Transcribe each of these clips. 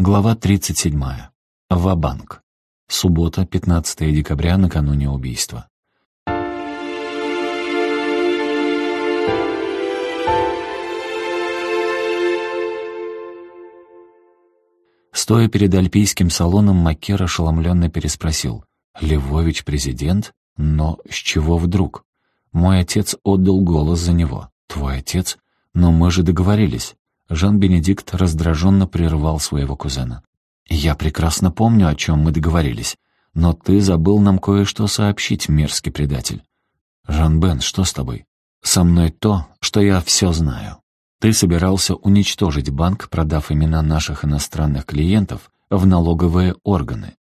Глава 37. Ва-банк. Суббота, 15 декабря, накануне убийства. Стоя перед альпийским салоном, Маккер ошеломленно переспросил. «Львович президент? Но с чего вдруг? Мой отец отдал голос за него. Твой отец? Но мы же договорились. Жан-Бенедикт раздраженно прервал своего кузена. «Я прекрасно помню, о чем мы договорились, но ты забыл нам кое-что сообщить, мерзкий предатель». «Жан-Бен, что с тобой?» «Со мной то, что я все знаю. Ты собирался уничтожить банк, продав имена наших иностранных клиентов в налоговые органы.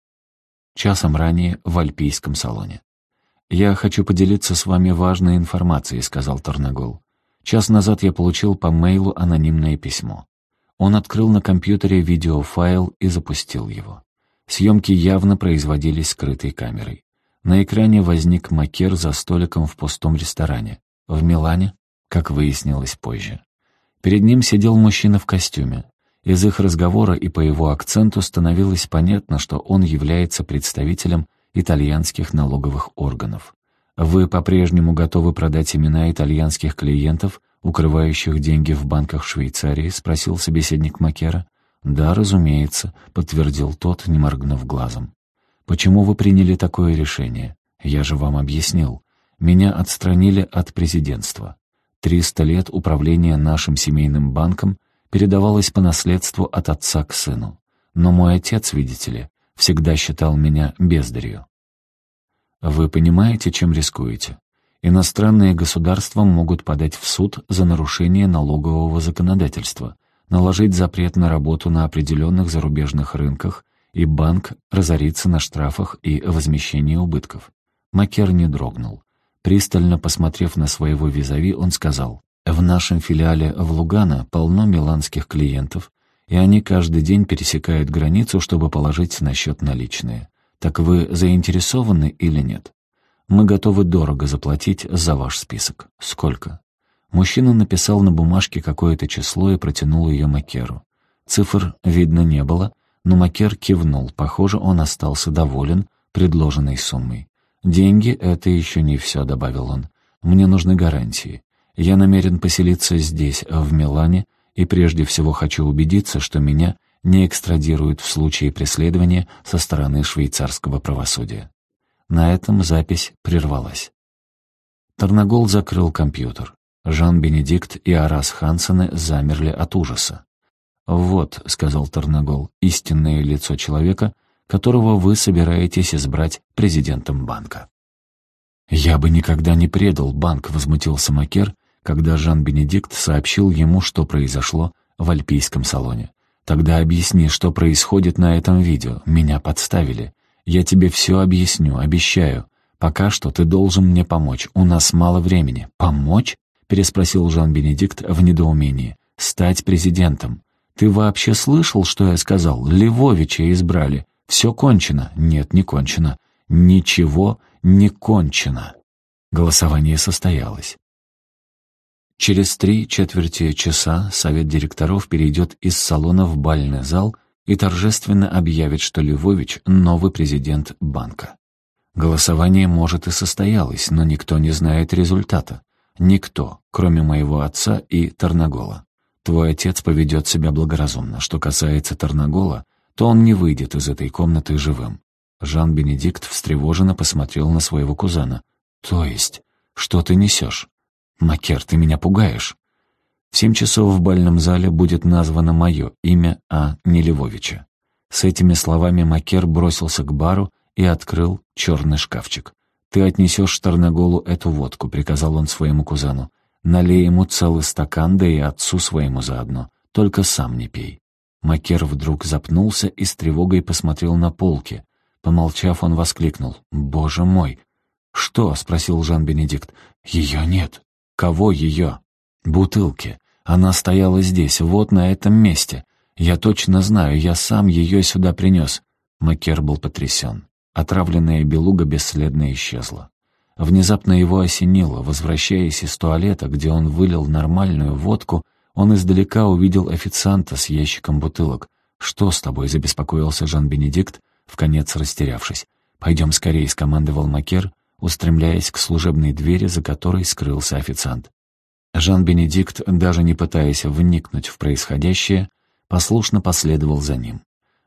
Часом ранее в Альпийском салоне. «Я хочу поделиться с вами важной информацией», — сказал Тарнагол. Час назад я получил по мейлу анонимное письмо. Он открыл на компьютере видеофайл и запустил его. Съемки явно производились скрытой камерой. На экране возник Макер за столиком в пустом ресторане. В Милане, как выяснилось позже. Перед ним сидел мужчина в костюме. Из их разговора и по его акценту становилось понятно, что он является представителем итальянских налоговых органов. Вы по-прежнему готовы продать имена итальянских клиентов, укрывающих деньги в банках Швейцарии?» — спросил собеседник Макера. «Да, разумеется», — подтвердил тот, не моргнув глазом. «Почему вы приняли такое решение? Я же вам объяснил. Меня отстранили от президентства. Триста лет управления нашим семейным банком передавалось по наследству от отца к сыну. Но мой отец, видите ли, всегда считал меня бездарью. Вы понимаете, чем рискуете? Иностранные государства могут подать в суд за нарушение налогового законодательства, наложить запрет на работу на определенных зарубежных рынках, и банк разорится на штрафах и возмещении убытков. Макер не дрогнул. Пристально посмотрев на своего визави, он сказал, «В нашем филиале в Лугано полно миланских клиентов, и они каждый день пересекают границу, чтобы положить на счет наличные. Так вы заинтересованы или нет? Мы готовы дорого заплатить за ваш список. Сколько? Мужчина написал на бумажке какое-то число и протянул ее Макеру. Цифр видно не было, но Макер кивнул. Похоже, он остался доволен предложенной суммой. «Деньги — это еще не все», — добавил он. «Мне нужны гарантии. Я намерен поселиться здесь, в Милане, и прежде всего хочу убедиться, что меня не экстрадируют в случае преследования со стороны швейцарского правосудия. На этом запись прервалась. Тарнагол закрыл компьютер. Жан-Бенедикт и Арас Хансены замерли от ужаса. «Вот», — сказал Тарнагол, — «истинное лицо человека, которого вы собираетесь избрать президентом банка». «Я бы никогда не предал банк», — возмутился Макер, когда Жан-Бенедикт сообщил ему, что произошло в альпийском салоне. Тогда объясни, что происходит на этом видео. Меня подставили. Я тебе все объясню, обещаю. Пока что ты должен мне помочь. У нас мало времени. Помочь? Переспросил Жан-Бенедикт в недоумении. Стать президентом. Ты вообще слышал, что я сказал? Львовича избрали. Все кончено. Нет, не кончено. Ничего не кончено. Голосование состоялось. Через три четверти часа совет директоров перейдет из салона в бальный зал и торжественно объявит, что Львович — новый президент банка. Голосование, может, и состоялось, но никто не знает результата. Никто, кроме моего отца и Тарнагола. Твой отец поведет себя благоразумно. Что касается Тарнагола, то он не выйдет из этой комнаты живым. Жан-Бенедикт встревоженно посмотрел на своего кузена. «То есть, что ты несешь?» «Макер, ты меня пугаешь». В семь часов в бальном зале будет названо мое имя, а не Львовича. С этими словами Макер бросился к бару и открыл черный шкафчик. «Ты отнесешь Штарноголу эту водку», — приказал он своему кузену. «Налей ему целый стакан, да и отцу своему заодно. Только сам не пей». Макер вдруг запнулся и с тревогой посмотрел на полки. Помолчав, он воскликнул. «Боже мой!» «Что?» — спросил Жан-Бенедикт. «Ее нет». Кого ее? Бутылки. Она стояла здесь, вот на этом месте. Я точно знаю, я сам ее сюда принес. Макер был потрясен. Отравленная белуга бесследно исчезла. Внезапно его осенило. Возвращаясь из туалета, где он вылил нормальную водку, он издалека увидел официанта с ящиком бутылок. «Что с тобой?» — забеспокоился Жан-Бенедикт, вконец растерявшись. «Пойдем скорее», — скомандовал Макер, устремляясь к служебной двери, за которой скрылся официант. Жан-Бенедикт, даже не пытаясь вникнуть в происходящее, послушно последовал за ним.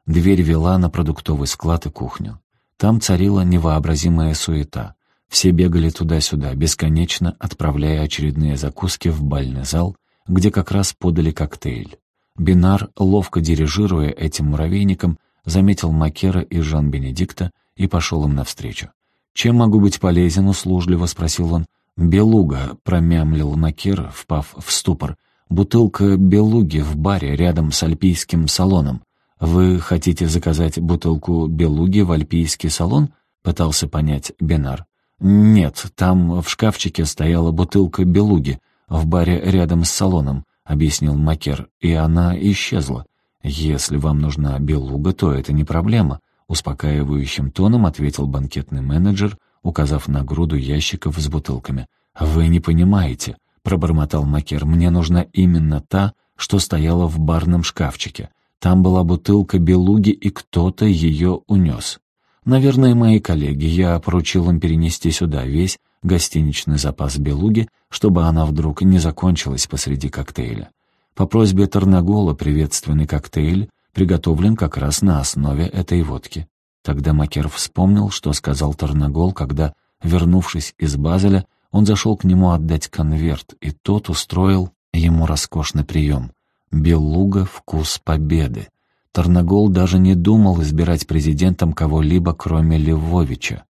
Дверь вела на продуктовый склад и кухню. Там царила невообразимая суета. Все бегали туда-сюда, бесконечно отправляя очередные закуски в бальный зал, где как раз подали коктейль. Бинар, ловко дирижируя этим муравейником, заметил Макера и Жан-Бенедикта и пошел им навстречу. «Чем могу быть полезен?» — услужливо спросил он. «Белуга», — промямлил Макер, впав в ступор. «Бутылка белуги в баре рядом с альпийским салоном. Вы хотите заказать бутылку белуги в альпийский салон?» — пытался понять Бинар. «Нет, там в шкафчике стояла бутылка белуги в баре рядом с салоном объяснил Макер, и она исчезла. Если вам нужна белуга, то это не проблема, успокаивающим тоном ответил банкетный менеджер, указав на груду ящиков с бутылками. Вы не понимаете, пробормотал Макер. Мне нужна именно та, что стояла в барном шкафчике. Там была бутылка белуги, и кто-то ее унес. Наверное, мои коллеги. Я поручил им перенести сюда весь гостиничный запас белуги, чтобы она вдруг не закончилась посреди коктейля. По просьбе Тарнагола приветственный коктейль приготовлен как раз на основе этой водки. Тогда Макер вспомнил, что сказал Тарнагол, когда, вернувшись из Базеля, он зашел к нему отдать конверт, и тот устроил ему роскошный прием. Белуга — вкус победы. Тарнагол даже не думал избирать президентом кого-либо, кроме Левовича.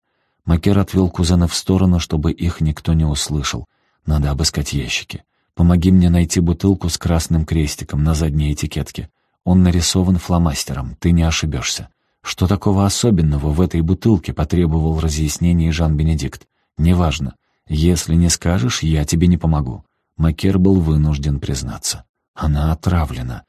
Макер отвел кузена в сторону, чтобы их никто не услышал. «Надо обыскать ящики. Помоги мне найти бутылку с красным крестиком на задней этикетке. Он нарисован фломастером, ты не ошибешься». «Что такого особенного в этой бутылке?» — потребовал разъяснений Жан-Бенедикт. «Неважно. Если не скажешь, я тебе не помогу». Макер был вынужден признаться. «Она отравлена».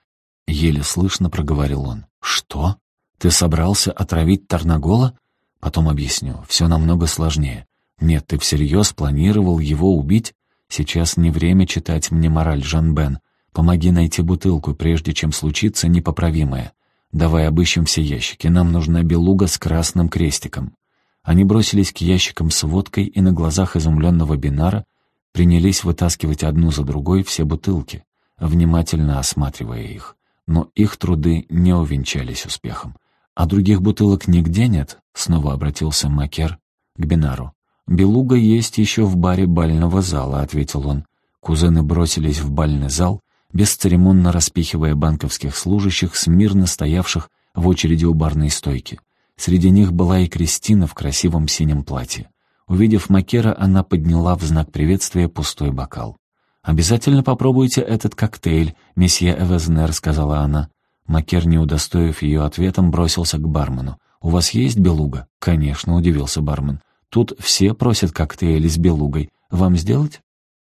Еле слышно проговорил он. «Что? Ты собрался отравить Тарнагола?» Потом объясню. Все намного сложнее. Нет, ты всерьез планировал его убить? Сейчас не время читать мне мораль, Жан-Бен. Помоги найти бутылку, прежде чем случится непоправимое. Давай обыщем все ящики. Нам нужна белуга с красным крестиком. Они бросились к ящикам с водкой и на глазах изумленного Бинара принялись вытаскивать одну за другой все бутылки, внимательно осматривая их. Но их труды не увенчались успехом. «А других бутылок нигде нет?» — снова обратился Макер к Бинару. «Белуга есть еще в баре бального зала», — ответил он. Кузены бросились в бальный зал, бесцеремонно распихивая банковских служащих, смирно стоявших в очереди у барной стойки. Среди них была и Кристина в красивом синем платье. Увидев Макера, она подняла в знак приветствия пустой бокал. «Обязательно попробуйте этот коктейль, месье Эвезнер», — сказала она. Макер, не удостоив ее ответом, бросился к бармену. «У вас есть белуга?» «Конечно», — удивился бармен. «Тут все просят коктейли с белугой. Вам сделать?»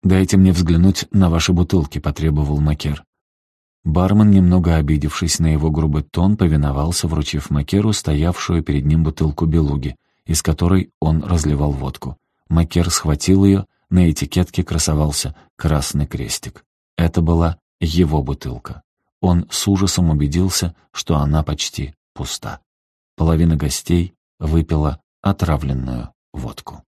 «Дайте мне взглянуть на ваши бутылки», — потребовал Макер. Бармен, немного обидевшись на его грубый тон, повиновался, вручив Макеру стоявшую перед ним бутылку белуги, из которой он разливал водку. Макер схватил ее, на этикетке красовался красный крестик. Это была его бутылка он с ужасом убедился, что она почти пуста. Половина гостей выпила отравленную водку.